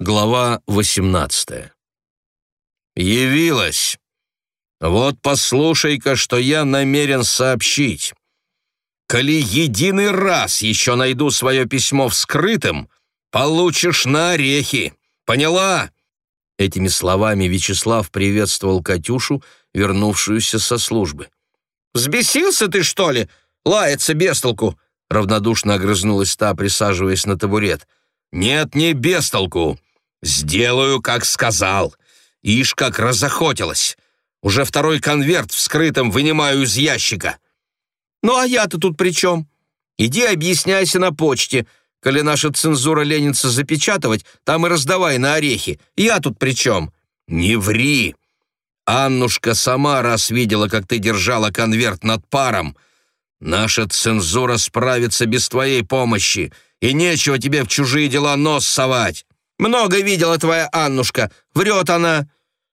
Глава 18 «Явилась! Вот послушай-ка, что я намерен сообщить. Коли единый раз еще найду свое письмо вскрытым, получишь на орехи. Поняла?» Этими словами Вячеслав приветствовал Катюшу, вернувшуюся со службы. «Взбесился ты, что ли? Лается без толку!» равнодушно огрызнулась та, присаживаясь на табурет. «Нет, не без толку. «Сделаю, как сказал. Ишь, как разохотилась. Уже второй конверт вскрытым вынимаю из ящика». «Ну а я-то тут при чем? Иди объясняйся на почте. Коли наша цензура ленится запечатывать, там и раздавай на орехи. Я тут при чем?» «Не ври. Аннушка сама раз видела, как ты держала конверт над паром. Наша цензура справится без твоей помощи, и нечего тебе в чужие дела нос совать». Много видела твоя Аннушка, врет она.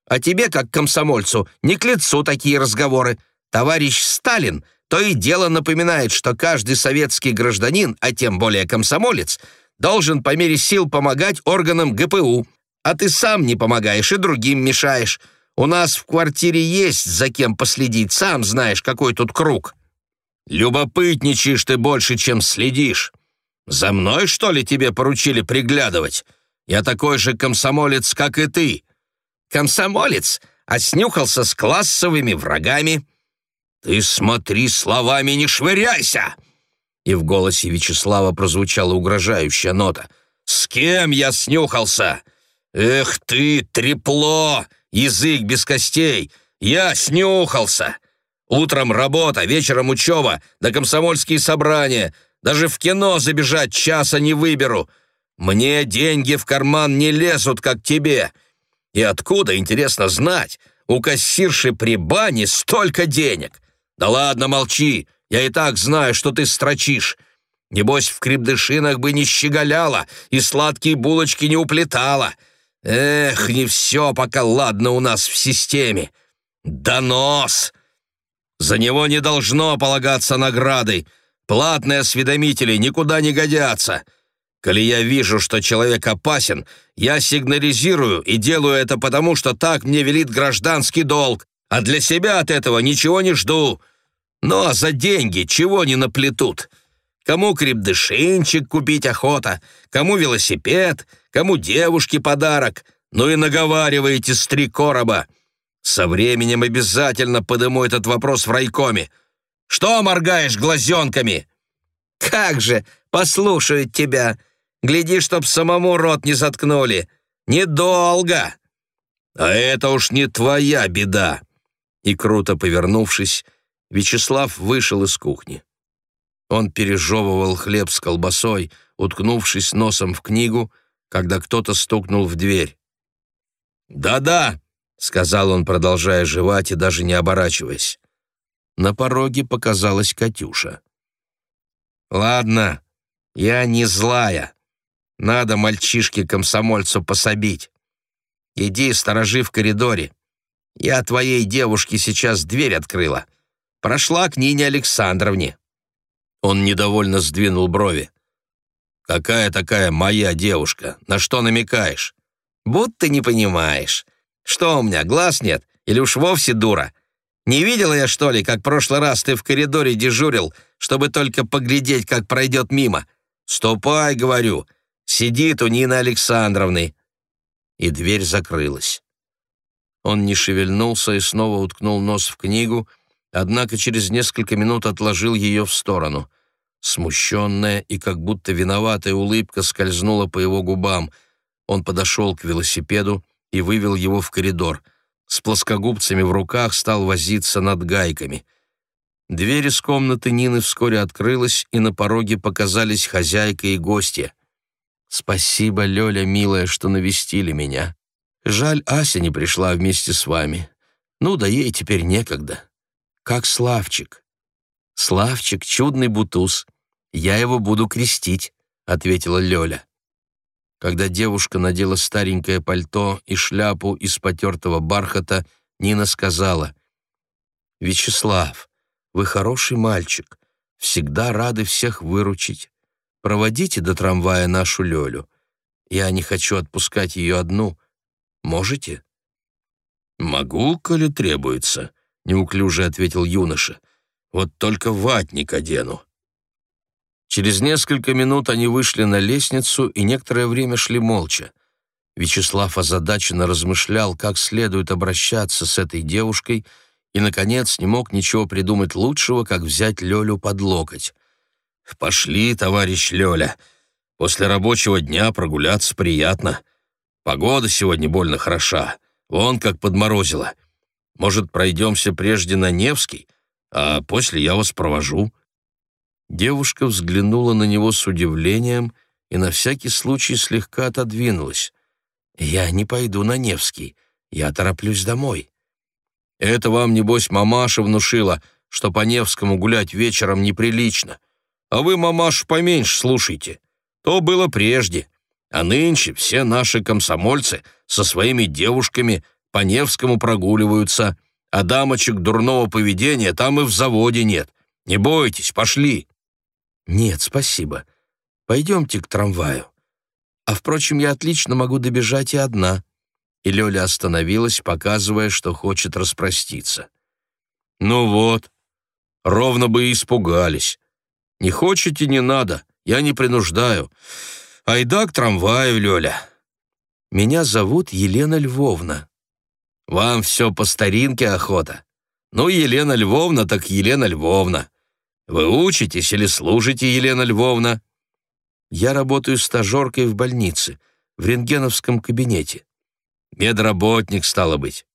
А тебе, как комсомольцу, не к лицу такие разговоры. Товарищ Сталин то и дело напоминает, что каждый советский гражданин, а тем более комсомолец, должен по мере сил помогать органам ГПУ. А ты сам не помогаешь и другим мешаешь. У нас в квартире есть за кем последить, сам знаешь, какой тут круг». «Любопытничаешь ты больше, чем следишь. За мной, что ли, тебе поручили приглядывать?» Я такой же комсомолец, как и ты. Комсомолец, а снюхался с классовыми врагами. Ты смотри, словами не швыряйся!» И в голосе Вячеслава прозвучала угрожающая нота. «С кем я снюхался? Эх ты, трепло, язык без костей! Я снюхался! Утром работа, вечером учеба, да комсомольские собрания. Даже в кино забежать часа не выберу. Мне деньги в карман не лезут, как тебе. И откуда, интересно знать, у кассирши при бане столько денег? Да ладно, молчи, я и так знаю, что ты строчишь. Небось, в крепдышинах бы не щеголяла и сладкие булочки не уплетала. Эх, не все пока ладно у нас в системе. Донос! За него не должно полагаться награды. Платные осведомители никуда не годятся. Коли я вижу, что человек опасен, я сигнализирую и делаю это потому, что так мне велит гражданский долг, а для себя от этого ничего не жду. Ну а за деньги чего не наплетут? Кому крепдышинчик купить охота, кому велосипед, кому девушке подарок. Ну и наговариваете с три короба. Со временем обязательно подыму этот вопрос в райкоме. Что моргаешь глазенками?» «Как же, послушают тебя!» Гляди, чтоб самому рот не заткнули. Недолго!» «А это уж не твоя беда!» И круто повернувшись, Вячеслав вышел из кухни. Он пережевывал хлеб с колбасой, уткнувшись носом в книгу, когда кто-то стукнул в дверь. «Да-да!» — сказал он, продолжая жевать и даже не оборачиваясь. На пороге показалась Катюша. «Ладно, я не злая. Надо мальчишке-комсомольцу пособить. Иди, сторожи в коридоре. Я твоей девушке сейчас дверь открыла. Прошла к Нине Александровне». Он недовольно сдвинул брови. «Какая такая моя девушка? На что намекаешь?» «Будто не понимаешь. Что у меня, глаз нет? Или уж вовсе дура? Не видела я, что ли, как прошлый раз ты в коридоре дежурил, чтобы только поглядеть, как пройдет мимо? Ступай, говорю, Сидит у Нины Александровны». И дверь закрылась. Он не шевельнулся и снова уткнул нос в книгу, однако через несколько минут отложил ее в сторону. Смущенная и как будто виноватая улыбка скользнула по его губам. Он подошел к велосипеду и вывел его в коридор. С плоскогубцами в руках стал возиться над гайками. Дверь из комнаты Нины вскоре открылась, и на пороге показались хозяйка и гостья. Спасибо, Лёля, милая, что навестили меня. Жаль, Ася не пришла вместе с вами. Ну да ей теперь некогда. Как Славчик. Славчик — чудный бутуз. Я его буду крестить, — ответила Лёля. Когда девушка надела старенькое пальто и шляпу из потертого бархата, Нина сказала, «Вячеслав, вы хороший мальчик, всегда рады всех выручить. Проводите до трамвая нашу Лёлю. Я не хочу отпускать ее одну. Можете?» «Могу, коли требуется», — неуклюже ответил юноша. «Вот только ватник одену». Через несколько минут они вышли на лестницу и некоторое время шли молча. Вячеслав озадаченно размышлял, как следует обращаться с этой девушкой, и, наконец, не мог ничего придумать лучшего, как взять Лёлю под локоть. «Пошли, товарищ Лёля. После рабочего дня прогуляться приятно. Погода сегодня больно хороша. Вон как подморозило. Может, пройдемся прежде на Невский, а после я вас провожу». Девушка взглянула на него с удивлением и на всякий случай слегка отодвинулась. «Я не пойду на Невский. Я тороплюсь домой». «Это вам, небось, мамаша внушила, что по Невскому гулять вечером неприлично. А вы, мамаш, поменьше слушайте. То было прежде. А нынче все наши комсомольцы со своими девушками по Невскому прогуливаются, а дамочек дурного поведения там и в заводе нет. Не бойтесь, пошли». «Нет, спасибо. Пойдемте к трамваю. А, впрочем, я отлично могу добежать и одна». И Лёля остановилась, показывая, что хочет распроститься. «Ну вот, ровно бы и испугались. Не хочете, не надо, я не принуждаю. Айда к трамваю, Лёля». «Меня зовут Елена Львовна». «Вам все по старинке охота. Ну, Елена Львовна так Елена Львовна. Вы учитесь или служите, Елена Львовна?» «Я работаю стажеркой в больнице, в рентгеновском кабинете». «Медработник, стало быть.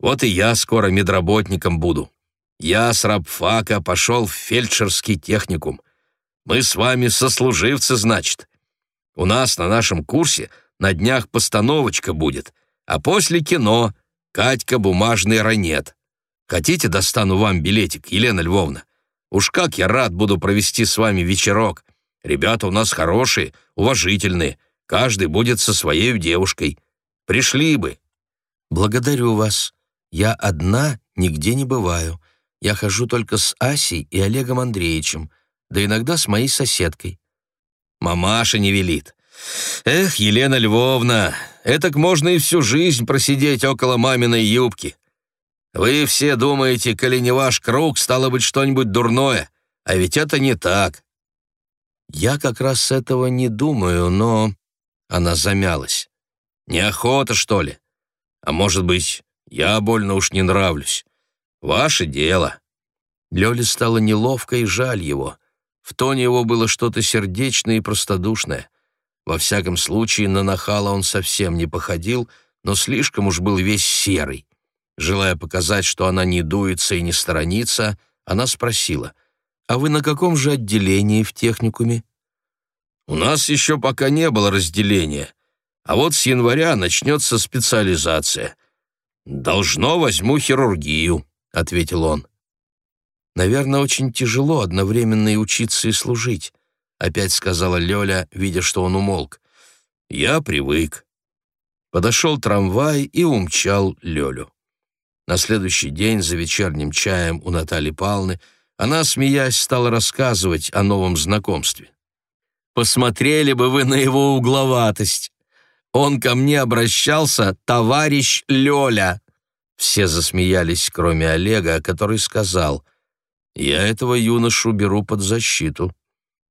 Вот и я скоро медработником буду. Я с рабфака пошел в фельдшерский техникум. Мы с вами сослуживцы, значит. У нас на нашем курсе на днях постановочка будет, а после кино «Катька бумажный ранет». Хотите, достану вам билетик, Елена Львовна? Уж как я рад буду провести с вами вечерок. Ребята у нас хорошие, уважительные. Каждый будет со своей девушкой. Пришли бы». «Благодарю вас. Я одна нигде не бываю. Я хожу только с Асей и Олегом Андреевичем, да иногда с моей соседкой». «Мамаша не велит. Эх, Елена Львовна, этак можно и всю жизнь просидеть около маминой юбки. Вы все думаете, коли не ваш круг, стало быть что-нибудь дурное, а ведь это не так. Я как раз этого не думаю, но... Она замялась. Неохота, что ли? А может быть, я больно уж не нравлюсь. Ваше дело. Лёле стало неловко и жаль его. В тоне его было что-то сердечное и простодушное. Во всяком случае, на нахала он совсем не походил, но слишком уж был весь серый. Желая показать, что она не дуется и не сторонится, она спросила, «А вы на каком же отделении в техникуме?» «У нас еще пока не было разделения, а вот с января начнется специализация. Должно возьму хирургию», — ответил он. «Наверное, очень тяжело одновременно и учиться, и служить», — опять сказала Лёля, видя, что он умолк. «Я привык». Подошел трамвай и умчал Лёлю. На следующий день за вечерним чаем у Натальи Павловны она, смеясь, стала рассказывать о новом знакомстве. «Посмотрели бы вы на его угловатость! Он ко мне обращался, товарищ Лёля!» Все засмеялись, кроме Олега, который сказал, «Я этого юношу беру под защиту.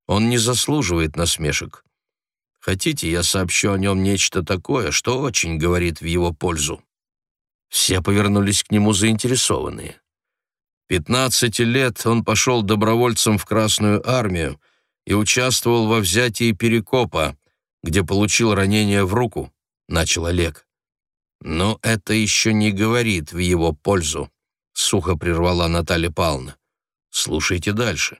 Он не заслуживает насмешек. Хотите, я сообщу о нем нечто такое, что очень говорит в его пользу?» Все повернулись к нему заинтересованные. Пятнадцати лет он пошел добровольцем в Красную армию и участвовал во взятии Перекопа, где получил ранение в руку, начал Олег. Но это еще не говорит в его пользу, сухо прервала Наталья Павловна. Слушайте дальше.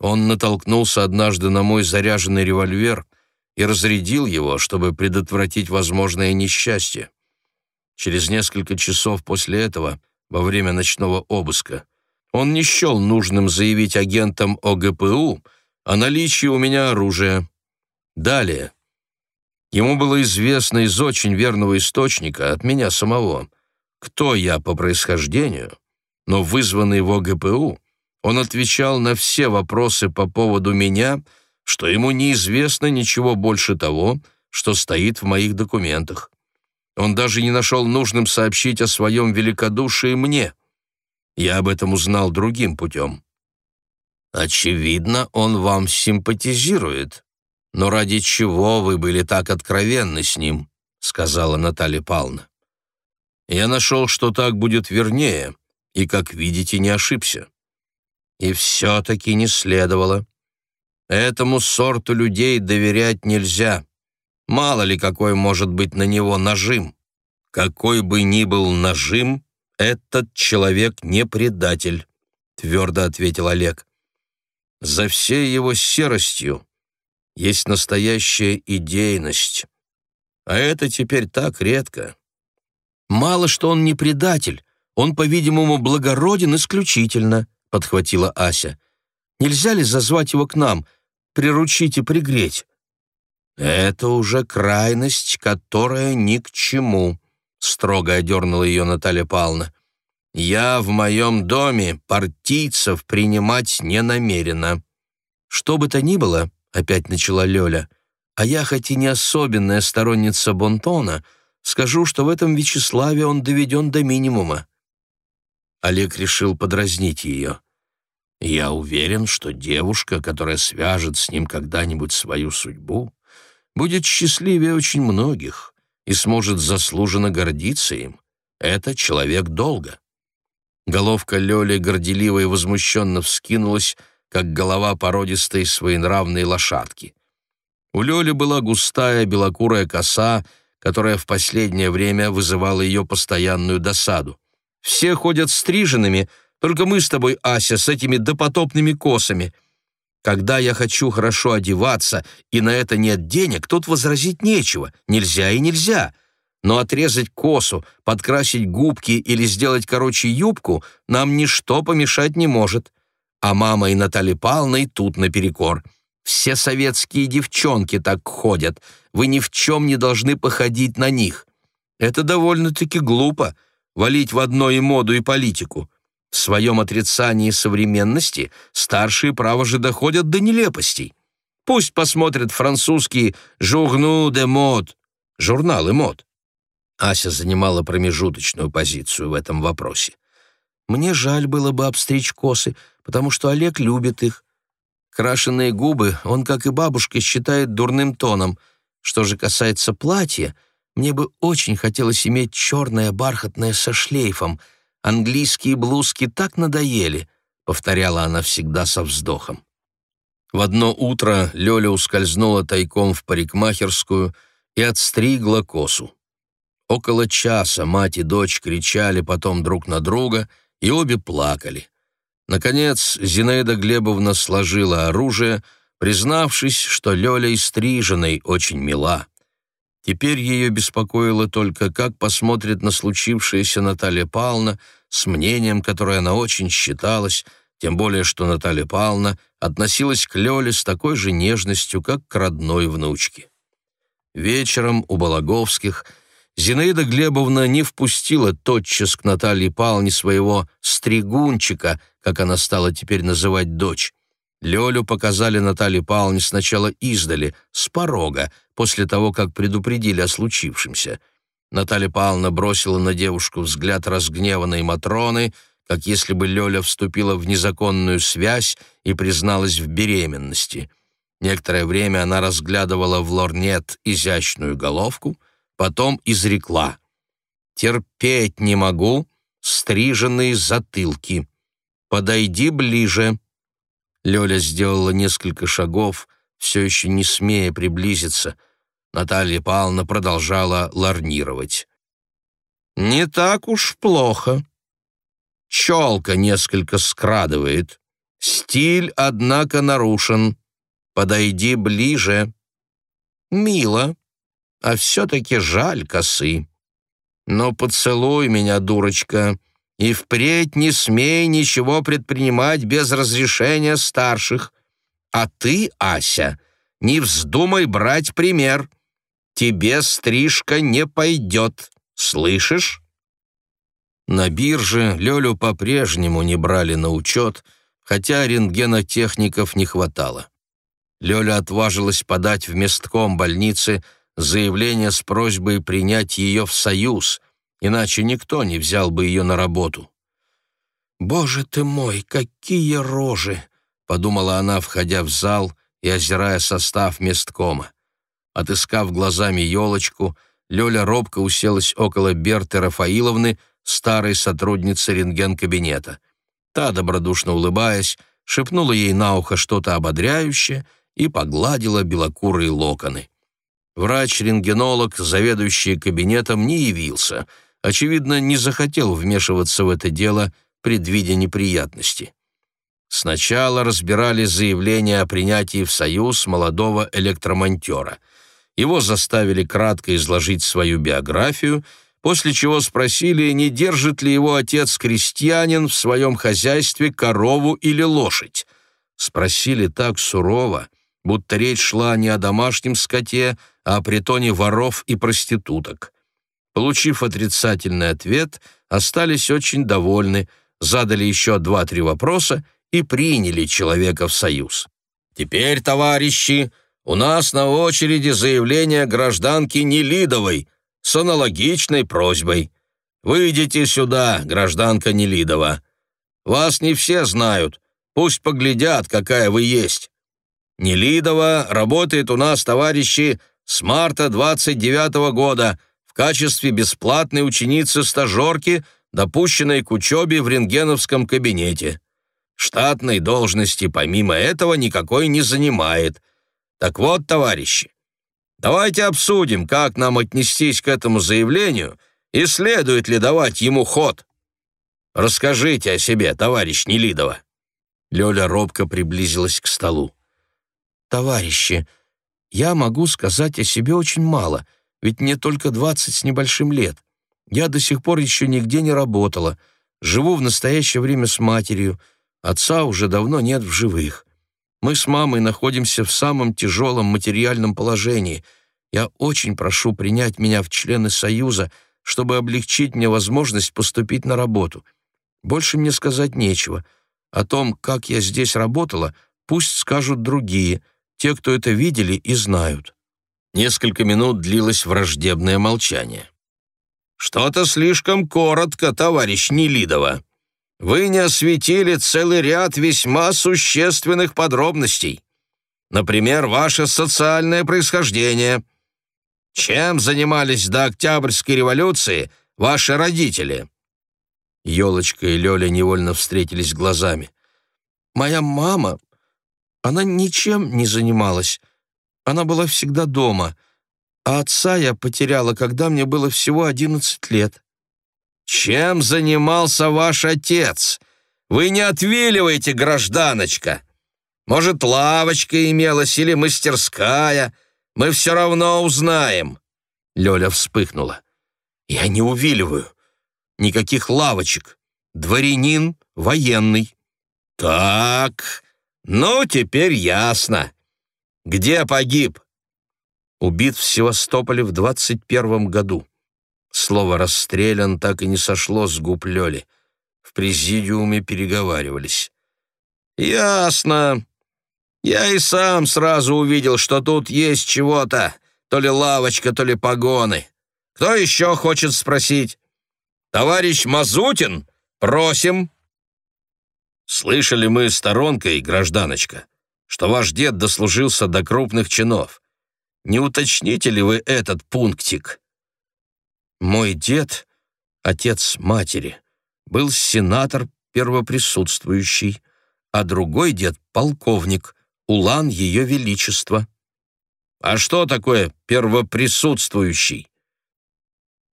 Он натолкнулся однажды на мой заряженный револьвер и разрядил его, чтобы предотвратить возможное несчастье. Через несколько часов после этого, во время ночного обыска, он не счел нужным заявить агентам ОГПУ о наличии у меня оружия. Далее. Ему было известно из очень верного источника, от меня самого, кто я по происхождению, но вызванный в ОГПУ, он отвечал на все вопросы по поводу меня, что ему неизвестно ничего больше того, что стоит в моих документах. Он даже не нашел нужным сообщить о своем великодушии мне. Я об этом узнал другим путем. Очевидно, он вам симпатизирует. Но ради чего вы были так откровенны с ним? сказала Наталья Павловна. Я нашел, что так будет вернее, и, как видите, не ошибся. И все-таки не следовало. Этому сорту людей доверять нельзя. Мало ли какой может быть на него нажим. Какой бы ни был нажим, этот человек не предатель, твердо ответил Олег. За всей его серостью есть настоящая идейность. А это теперь так редко. Мало что он не предатель, он, по-видимому, благороден исключительно, подхватила Ася. Нельзя ли зазвать его к нам, приручить и пригреть? Это уже крайность, которая ни к чему, строго одернула ее Наталья Павловна. Я в моем доме партийцев принимать не намерена. Что бы то ни было, опять начала Лёля, а я хоть и не особенная сторонница Бонтона, скажу, что в этом Вячеславе он доведен до минимума. Олег решил подразнить ее. Я уверен, что девушка, которая свяжет с ним когда-нибудь свою судьбу, будет счастливее очень многих и сможет заслуженно гордиться им. Это человек долга. Головка Лёли горделиво и возмущенно вскинулась, как голова породистой своенравной лошадки. У Лёли была густая белокурая коса, которая в последнее время вызывала ее постоянную досаду. «Все ходят стриженными, только мы с тобой, Ася, с этими допотопными косами. Когда я хочу хорошо одеваться, и на это нет денег, тут возразить нечего, нельзя и нельзя. Но отрезать косу, подкрасить губки или сделать короче юбку нам ничто помешать не может. А мама и Наталья Павловна тут наперекор. Все советские девчонки так ходят, вы ни в чем не должны походить на них. Это довольно-таки глупо, валить в одно и моду, и политику. В своем отрицании современности старшие, право же, доходят до нелепостей. Пусть посмотрят французские «Journaux de mode» — журналы мод. Ася занимала промежуточную позицию в этом вопросе. Мне жаль было бы обстричь косы, потому что Олег любит их. Крашеные губы он, как и бабушка, считает дурным тоном. Что же касается платья, мне бы очень хотелось иметь черное бархатное со шлейфом — Английские блузки так надоели, повторяла она всегда со вздохом. В одно утро Лёля ускользнула тайком в парикмахерскую и отстригла косу. Около часа мать и дочь кричали потом друг на друга, и обе плакали. Наконец Зинаида Глебовна сложила оружие, признавшись, что Лёля и стриженной очень мила. Теперь ее беспокоило только, как посмотрит на случившееся Наталья Павловна с мнением, которое она очень считалась, тем более что Наталья Павловна относилась к Лёле с такой же нежностью, как к родной внучке. Вечером у Балаговских Зинаида Глебовна не впустила тотчас к Наталье Павловне своего «стригунчика», как она стала теперь называть дочь. Лёлю показали Наталье Павловне сначала издали, с порога, после того, как предупредили о случившемся. Наталья Павловна бросила на девушку взгляд разгневанной Матроны, как если бы Лёля вступила в незаконную связь и призналась в беременности. Некоторое время она разглядывала в лорнет изящную головку, потом изрекла «Терпеть не могу стриженные затылки. Подойди ближе». Лёля сделала несколько шагов, все еще не смея приблизиться. Наталья Павловна продолжала ларнировать. «Не так уж плохо. Челка несколько скрадывает. Стиль, однако, нарушен. Подойди ближе. Мило, а все-таки жаль косы. Но поцелуй меня, дурочка, и впредь не смей ничего предпринимать без разрешения старших. А ты, Ася, не вздумай брать пример. Тебе стрижка не пойдет, слышишь? На бирже Лёлю по-прежнему не брали на учет, хотя рентгенотехников не хватало. Лёля отважилась подать в местком больницы заявление с просьбой принять ее в союз, иначе никто не взял бы ее на работу. «Боже ты мой, какие рожи!» — подумала она, входя в зал и озирая состав месткома. Отыскав глазами елочку, Лёля робко уселась около Берты Рафаиловны, старой сотрудницы рентген-кабинета. Та, добродушно улыбаясь, шепнула ей на ухо что-то ободряющее и погладила белокурые локоны. Врач-рентгенолог, заведующий кабинетом, не явился. Очевидно, не захотел вмешиваться в это дело, предвидя неприятности. Сначала разбирали заявление о принятии в союз молодого электромонтера. Его заставили кратко изложить свою биографию, после чего спросили, не держит ли его отец-крестьянин в своем хозяйстве корову или лошадь. Спросили так сурово, будто речь шла не о домашнем скоте, а о притоне воров и проституток. Получив отрицательный ответ, остались очень довольны, задали еще два-три вопроса и приняли человека в союз. «Теперь, товарищи, у нас на очереди заявление гражданки Нелидовой с аналогичной просьбой. Выйдите сюда, гражданка Нелидова. Вас не все знают, пусть поглядят, какая вы есть. Нелидова работает у нас, товарищи, с марта 29 -го года в качестве бесплатной ученицы-стажерки, допущенной к учебе в рентгеновском кабинете. Штатной должности помимо этого никакой не занимает. Так вот, товарищи, давайте обсудим, как нам отнестись к этому заявлению и следует ли давать ему ход. Расскажите о себе, товарищ Нелидова». Лёля робко приблизилась к столу. «Товарищи, я могу сказать о себе очень мало, ведь мне только двадцать с небольшим лет. Я до сих пор еще нигде не работала, живу в настоящее время с матерью, Отца уже давно нет в живых. Мы с мамой находимся в самом тяжелом материальном положении. Я очень прошу принять меня в члены Союза, чтобы облегчить мне возможность поступить на работу. Больше мне сказать нечего. О том, как я здесь работала, пусть скажут другие, те, кто это видели и знают». Несколько минут длилось враждебное молчание. «Что-то слишком коротко, товарищ Нелидова», вы не осветили целый ряд весьма существенных подробностей. Например, ваше социальное происхождение. Чем занимались до Октябрьской революции ваши родители?» Елочка и Лёля невольно встретились глазами. «Моя мама, она ничем не занималась. Она была всегда дома. А отца я потеряла, когда мне было всего одиннадцать лет. «Чем занимался ваш отец? Вы не отвиливаете, гражданочка. Может, лавочка имелась или мастерская? Мы все равно узнаем». Лёля вспыхнула. «Я не увиливаю. Никаких лавочек. Дворянин военный». «Так, ну, теперь ясно. Где погиб?» Убит в Севастополе в двадцать первом году. Слово «расстрелян» так и не сошло с губ Лёли. В президиуме переговаривались. «Ясно. Я и сам сразу увидел, что тут есть чего-то, то ли лавочка, то ли погоны. Кто еще хочет спросить? Товарищ Мазутин? Просим!» «Слышали мы сторонкой, гражданочка, что ваш дед дослужился до крупных чинов. Не уточните ли вы этот пунктик?» Мой дед, отец матери, был сенатор первоприсутствующий, а другой дед — полковник, улан Ее Величества. А что такое первоприсутствующий?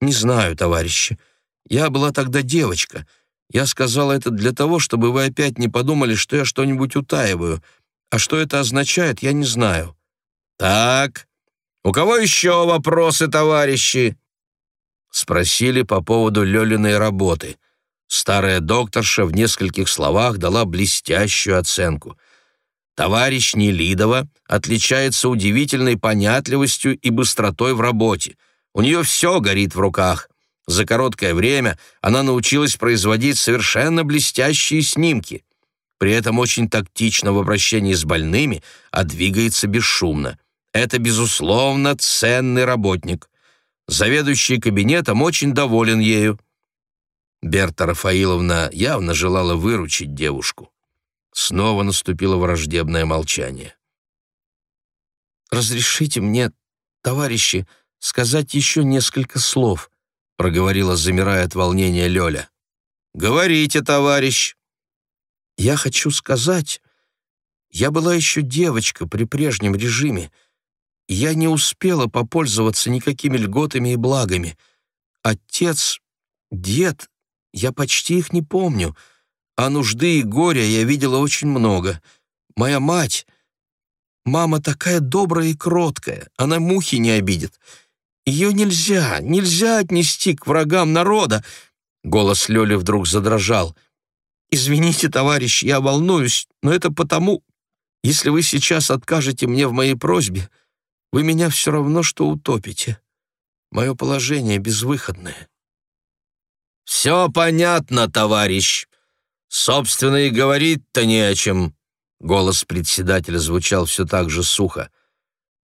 Не знаю, товарищи. Я была тогда девочка. Я сказала это для того, чтобы вы опять не подумали, что я что-нибудь утаиваю. А что это означает, я не знаю. Так, у кого еще вопросы, товарищи? Спросили по поводу Лёлиной работы. Старая докторша в нескольких словах дала блестящую оценку. Товарищ Нелидова отличается удивительной понятливостью и быстротой в работе. У нее все горит в руках. За короткое время она научилась производить совершенно блестящие снимки. При этом очень тактично в обращении с больными, а двигается бесшумно. Это, безусловно, ценный работник. Заведующий кабинетом очень доволен ею. Берта Рафаиловна явно желала выручить девушку. Снова наступило враждебное молчание. «Разрешите мне, товарищи, сказать еще несколько слов», проговорила, замирая от волнения Лёля. «Говорите, товарищ». «Я хочу сказать, я была еще девочка при прежнем режиме, я не успела попользоваться никакими льготами и благами. Отец, дед, я почти их не помню, а нужды и горя я видела очень много. Моя мать... Мама такая добрая и кроткая, она мухи не обидит. Ее нельзя, нельзя отнести к врагам народа. Голос Лёли вдруг задрожал. «Извините, товарищ, я волнуюсь, но это потому, если вы сейчас откажете мне в моей просьбе, вы меня все равно что утопите. Мое положение безвыходное». «Все понятно, товарищ. Собственно, и говорить-то не о чем». Голос председателя звучал все так же сухо.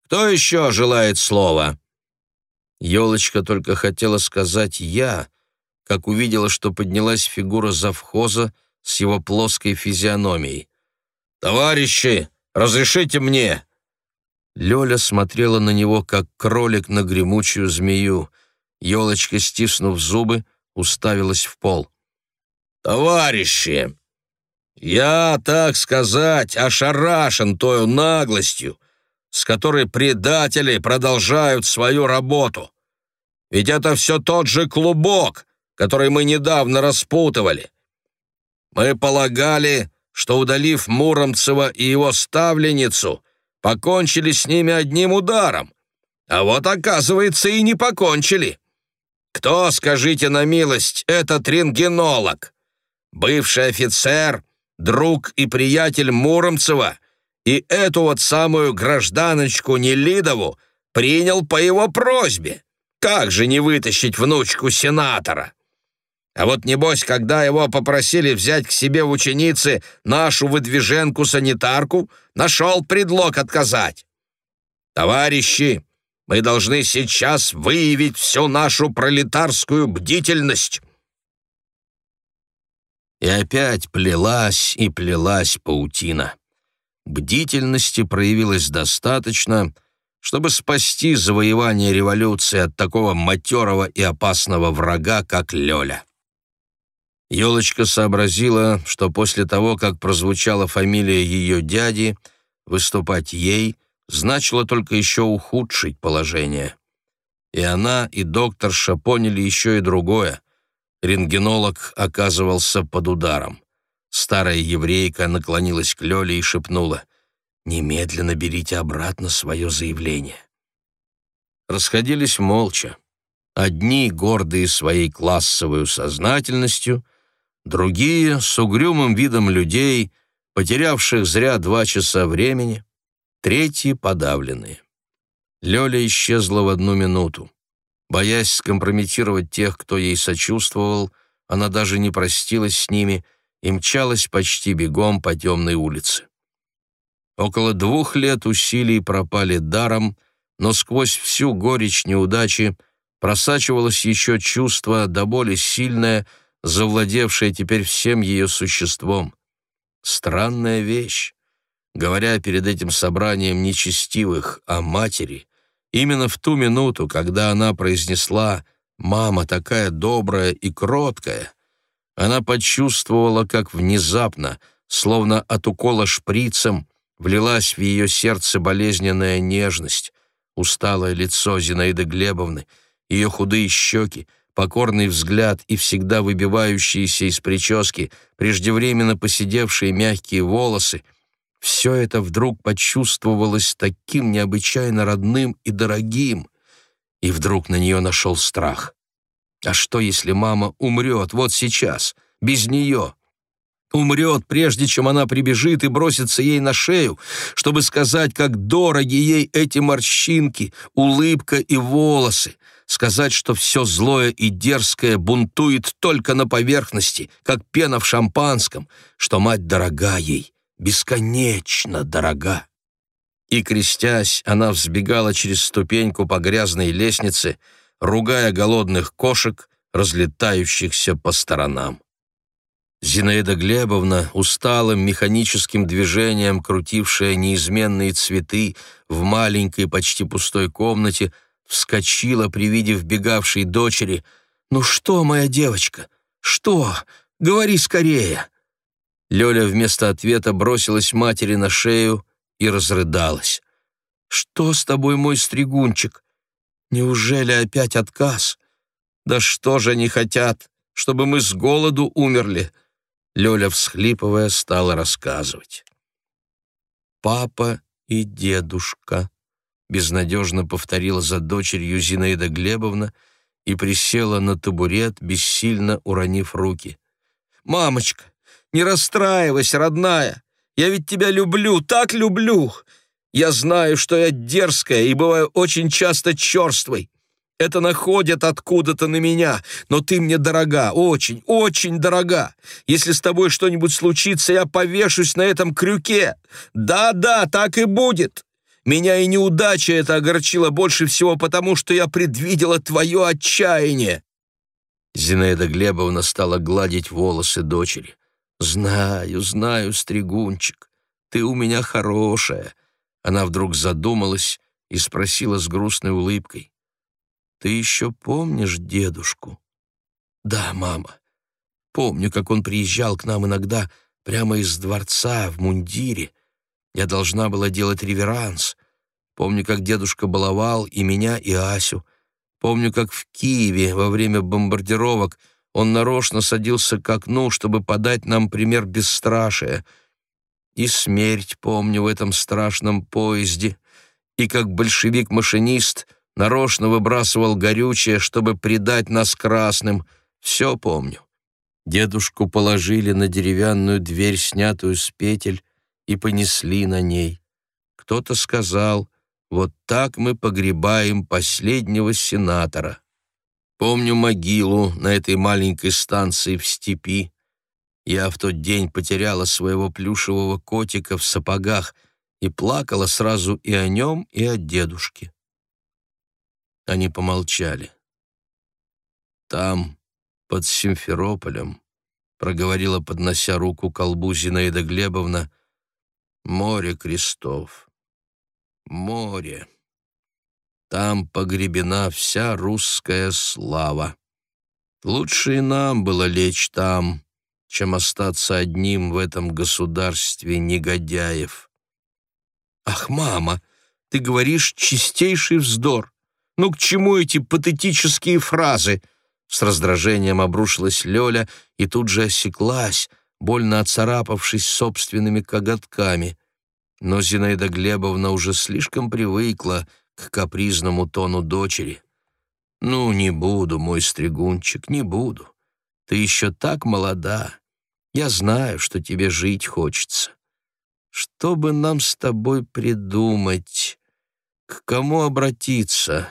«Кто еще желает слова?» Елочка только хотела сказать «я», как увидела, что поднялась фигура завхоза с его плоской физиономией. «Товарищи, разрешите мне!» Лёля смотрела на него, как кролик на гремучую змею. Ёлочка, стиснув зубы, уставилась в пол. «Товарищи, я, так сказать, ошарашен той наглостью, с которой предатели продолжают свою работу. Ведь это все тот же клубок, который мы недавно распутывали. Мы полагали, что, удалив Муромцева и его ставленницу, покончили с ними одним ударом. А вот, оказывается, и не покончили. Кто, скажите на милость, этот рентгенолог? Бывший офицер, друг и приятель Муромцева, и эту вот самую гражданочку Нелидову принял по его просьбе. Как же не вытащить внучку сенатора? А вот небось, когда его попросили взять к себе в ученицы нашу выдвиженку-санитарку, нашел предлог отказать. Товарищи, мы должны сейчас выявить всю нашу пролетарскую бдительность. И опять плелась и плелась паутина. Бдительности проявилось достаточно, чтобы спасти завоевание революции от такого матерого и опасного врага, как Лёля. Ёлочка сообразила, что после того, как прозвучала фамилия ее дяди, выступать ей значило только еще ухудшить положение. И она, и докторша поняли еще и другое. Рентгенолог оказывался под ударом. Старая еврейка наклонилась к Лёле и шепнула «Немедленно берите обратно свое заявление». Расходились молча. Одни, гордые своей классовой сознательностью — другие — с угрюмым видом людей, потерявших зря два часа времени, третьи — подавленные. Лёля исчезла в одну минуту. Боясь скомпрометировать тех, кто ей сочувствовал, она даже не простилась с ними и мчалась почти бегом по темной улице. Около двух лет усилий пропали даром, но сквозь всю горечь неудачи просачивалось еще чувство до боли сильное — завладевшая теперь всем ее существом. Странная вещь. Говоря перед этим собранием нечестивых о матери, именно в ту минуту, когда она произнесла «Мама такая добрая и кроткая», она почувствовала, как внезапно, словно от укола шприцем, влилась в ее сердце болезненная нежность, усталое лицо Зинаиды Глебовны, ее худые щеки, покорный взгляд и всегда выбивающиеся из прически, преждевременно поседевшие мягкие волосы, все это вдруг почувствовалось таким необычайно родным и дорогим, и вдруг на нее нашел страх. А что, если мама умрет вот сейчас, без нее? Умрет, прежде чем она прибежит и бросится ей на шею, чтобы сказать, как дороги ей эти морщинки, улыбка и волосы, сказать, что все злое и дерзкое бунтует только на поверхности, как пена в шампанском, что мать дорога ей, бесконечно дорога. И, крестясь, она взбегала через ступеньку по грязной лестнице, ругая голодных кошек, разлетающихся по сторонам. Зинаида Глебовна, усталым механическим движением, крутившая неизменные цветы в маленькой, почти пустой комнате, вскочила при виде вбегавшей дочери. «Ну что, моя девочка? Что? Говори скорее!» Лёля вместо ответа бросилась матери на шею и разрыдалась. «Что с тобой, мой стригунчик? Неужели опять отказ? Да что же они хотят, чтобы мы с голоду умерли?» Лёля, всхлипывая, стала рассказывать. «Папа и дедушка», — безнадежно повторила за дочерью Зинаида Глебовна и присела на табурет, бессильно уронив руки. «Мамочка, не расстраивайся, родная. Я ведь тебя люблю, так люблю. Я знаю, что я дерзкая и бываю очень часто черствой. Это находят откуда-то на меня, но ты мне дорога, очень, очень дорога. Если с тобой что-нибудь случится, я повешусь на этом крюке. Да-да, так и будет. Меня и неудача это огорчила больше всего, потому что я предвидела твое отчаяние». Зинаида Глебовна стала гладить волосы дочери. «Знаю, знаю, стригунчик, ты у меня хорошая». Она вдруг задумалась и спросила с грустной улыбкой. Ты еще помнишь дедушку?» «Да, мама. Помню, как он приезжал к нам иногда прямо из дворца в мундире. Я должна была делать реверанс. Помню, как дедушка баловал и меня, и Асю. Помню, как в Киеве во время бомбардировок он нарочно садился к окну, чтобы подать нам пример бесстрашия. И смерть помню в этом страшном поезде, и как большевик-машинист — нарочно выбрасывал горючее, чтобы предать нас красным. Все помню. Дедушку положили на деревянную дверь, снятую с петель, и понесли на ней. Кто-то сказал, вот так мы погребаем последнего сенатора. Помню могилу на этой маленькой станции в степи. Я в тот день потеряла своего плюшевого котика в сапогах и плакала сразу и о нем, и о дедушке. Они помолчали. «Там, под Симферополем», — проговорила, поднося руку колбу Зинаида Глебовна, — «море крестов, море. Там погребена вся русская слава. Лучше и нам было лечь там, чем остаться одним в этом государстве негодяев». «Ах, мама, ты говоришь чистейший вздор!» Ну к чему эти патетические фразы?» С раздражением обрушилась Лёля и тут же осеклась, больно оцарапавшись собственными коготками. Но Зинаида Глебовна уже слишком привыкла к капризному тону дочери. «Ну, не буду, мой стригунчик, не буду. Ты еще так молода. Я знаю, что тебе жить хочется. Что бы нам с тобой придумать? К кому обратиться?»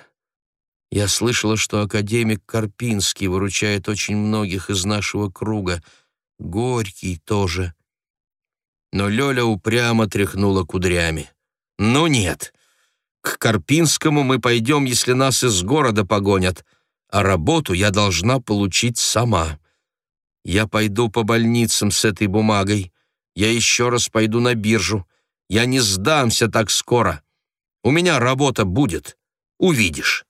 Я слышала, что академик Карпинский выручает очень многих из нашего круга. Горький тоже. Но Лёля упрямо тряхнула кудрями. «Ну нет, к Карпинскому мы пойдем, если нас из города погонят, а работу я должна получить сама. Я пойду по больницам с этой бумагой. Я еще раз пойду на биржу. Я не сдамся так скоро. У меня работа будет. Увидишь».